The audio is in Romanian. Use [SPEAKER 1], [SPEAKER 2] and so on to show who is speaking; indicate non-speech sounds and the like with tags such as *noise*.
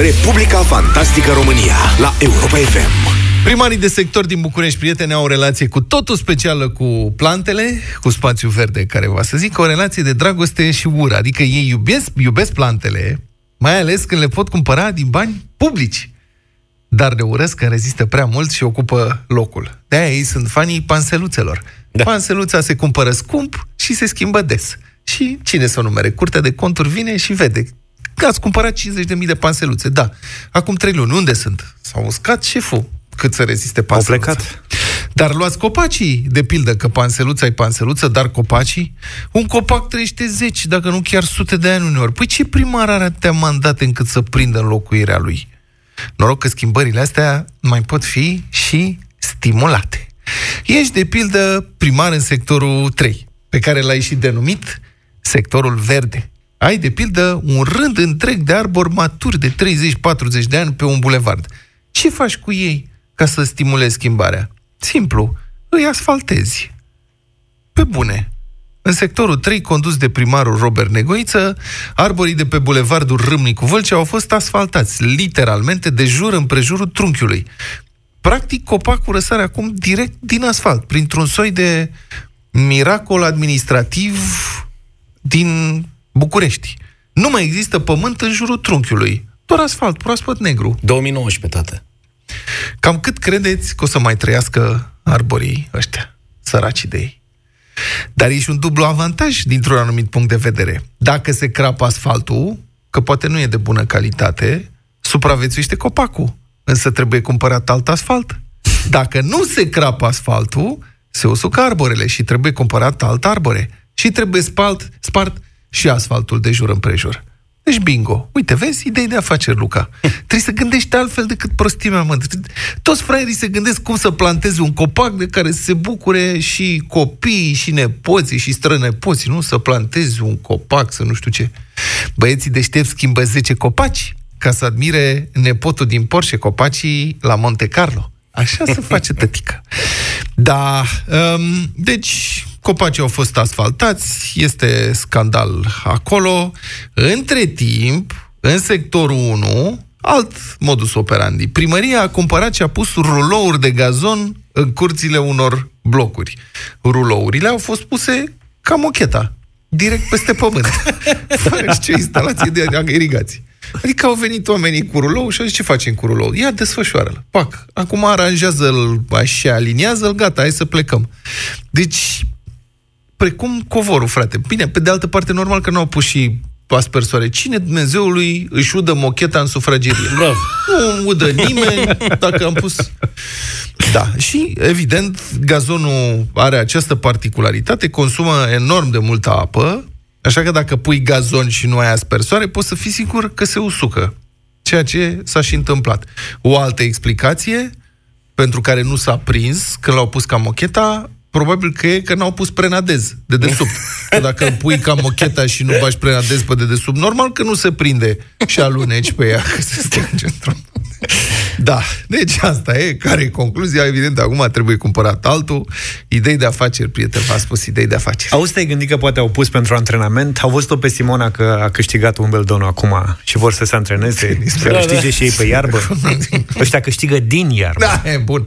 [SPEAKER 1] Republica Fantastică România la Europa FM.
[SPEAKER 2] Primarii de sector din București, prieteni, au o relație cu totul specială cu plantele, cu spațiul verde, care va să zic, o relație de dragoste și ură. Adică ei iubesc, iubesc plantele, mai ales când le pot cumpăra din bani publici. Dar le urăsc că rezistă prea mult și ocupă locul. De-aia ei sunt fanii panseluțelor. Da. Panseluța se cumpără scump și se schimbă des. Și cine să o numere? Curtea de conturi vine și vede. Că ați cumpărat 50.000 de panseluțe, da. Acum trei luni, unde sunt? S-au uscat șeful cât să reziste panseluța.
[SPEAKER 3] Au plecat.
[SPEAKER 2] Dar luați copacii, de pildă, că panseluța e panseluță, dar copacii, un copac trăiește zeci, dacă nu chiar sute de ani uneori. Păi ce primar are atâtea mandate încât să prindă înlocuirea lui? Noroc că schimbările astea mai pot fi și stimulate. Ești, de pildă, primar în sectorul 3, pe care l-ai și denumit sectorul verde. Ai, de pildă, un rând întreg de arbori maturi de 30-40 de ani pe un bulevard. Ce faci cu ei ca să stimulezi schimbarea? Simplu, îi asfaltezi. Pe bune. În sectorul 3, condus de primarul Robert Negoiță, arborii de pe bulevardul Râmnicu Vâlcea au fost asfaltați, literalmente, de jur împrejurul trunchiului. Practic, copacul răsare acum direct din asfalt, printr-un soi de miracol administrativ din București. Nu mai există pământ în jurul trunchiului. Doar asfalt, proaspăt negru.
[SPEAKER 3] 2019, tată.
[SPEAKER 2] Cam cât credeți că o să mai trăiască arborii ăștia, săraci de ei? Dar e și un dublu avantaj dintr-un anumit punct de vedere. Dacă se crapă asfaltul, că poate nu e de bună calitate, supraviețuiește copacul. Însă trebuie cumpărat alt asfalt. Dacă nu se crapă asfaltul, se usucă arborele și trebuie cumpărat alt arbore. Și trebuie spart, spart și asfaltul de jur împrejur. Deci bingo. Uite, vezi, idei de afaceri, Luca. *laughs* Trebuie să gândești altfel decât prostimea, mă. Toți fraierii se gândesc cum să planteze un copac de care să se bucure și copiii, și nepoții, și strănepoții, nu? Să plantezi un copac, să nu știu ce. Băieții deștepți schimbă 10 copaci ca să admire nepotul din Porsche copacii la Monte Carlo. Așa se face tătică. *laughs* Da, um, deci copacii au fost asfaltați, este scandal acolo. Între timp, în sectorul 1, alt modus operandi. Primăria a cumpărat și a pus rulouri de gazon în curțile unor blocuri. Rulourile au fost puse ca mocheta, direct peste pământ. *laughs* Fără ce instalație de irigații. Adică au venit oamenii cu rulou și au zis, ce facem cu rulou? Ia, desfășoară-l. Pac. Acum aranjează-l așa, aliniază-l, gata, hai să plecăm. Deci, precum covorul, frate. Bine, pe de altă parte, normal că nu au pus și aspersoare. Cine Dumnezeului își udă mocheta în sufragerie?
[SPEAKER 3] Da.
[SPEAKER 2] Nu udă nimeni dacă am pus... Da, și evident gazonul are această particularitate, consumă enorm de multă apă, așa că dacă pui gazon și nu ai aspersoare, poți să fii sigur că se usucă. Ceea ce s-a și întâmplat. O altă explicație pentru care nu s-a prins când l-au pus ca mocheta probabil că e că n-au pus prenadez de desubt. *laughs* Că dacă îl pui ca mocheta și nu bași prenadez pe de desubt, normal că nu se prinde și aluneci pe ea, *laughs* că se strânge într Da, deci asta e. Care e concluzia? Evident, acum trebuie cumpărat altul. Idei de afaceri, prieten, v-a spus idei de afaceri.
[SPEAKER 3] Auzi, te-ai gândit că poate au pus pentru antrenament? Au văzut-o pe Simona că a câștigat un beldon acum și vor să se antreneze, să câștige da. și ei pe iarbă. *laughs* Ăștia câștigă din iarbă.
[SPEAKER 2] Da, e bun.